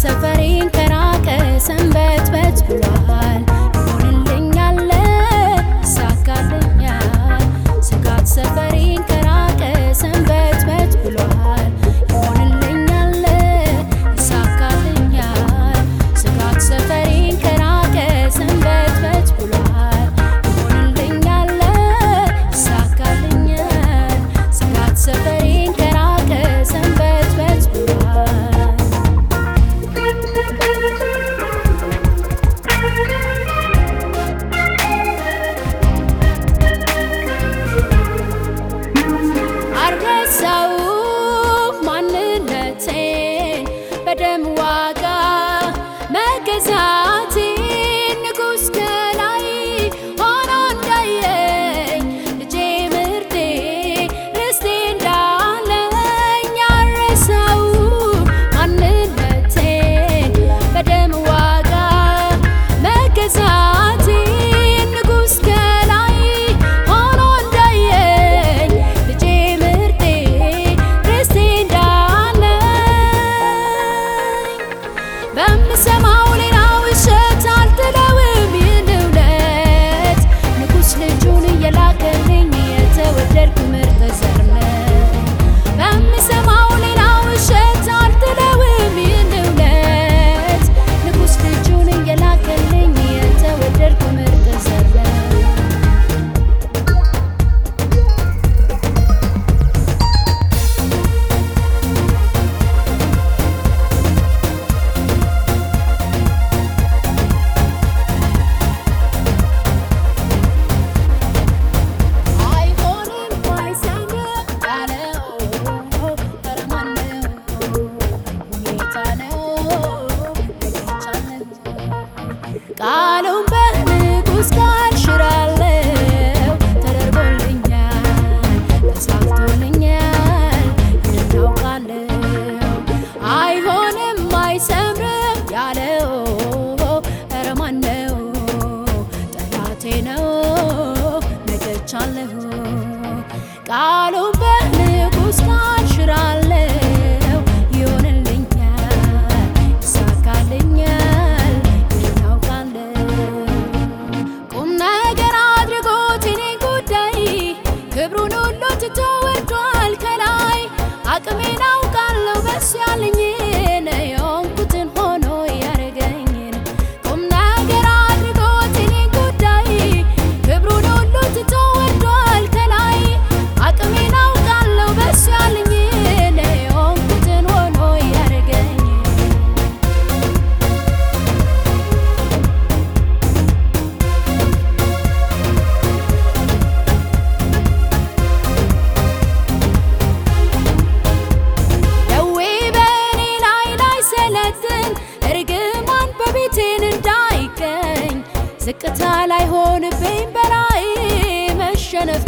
ሰፈሬን ከራቀ ሰንበት በት ብሏል ቃሉ በንጉሥ ታሽራለው ይሆንልኛል፣ ይሳካልኛል፣ ይናውቃለው ቁም ነገር አድርጎት እኔ ጉዳይ ክብሩን ሁሉ ትቶ ወርዷል ከላይ። አቅሜን አውቃለው በስ ያለኝ ዝቅታ ላይ ሆንብኝ በራይ መሸነፍ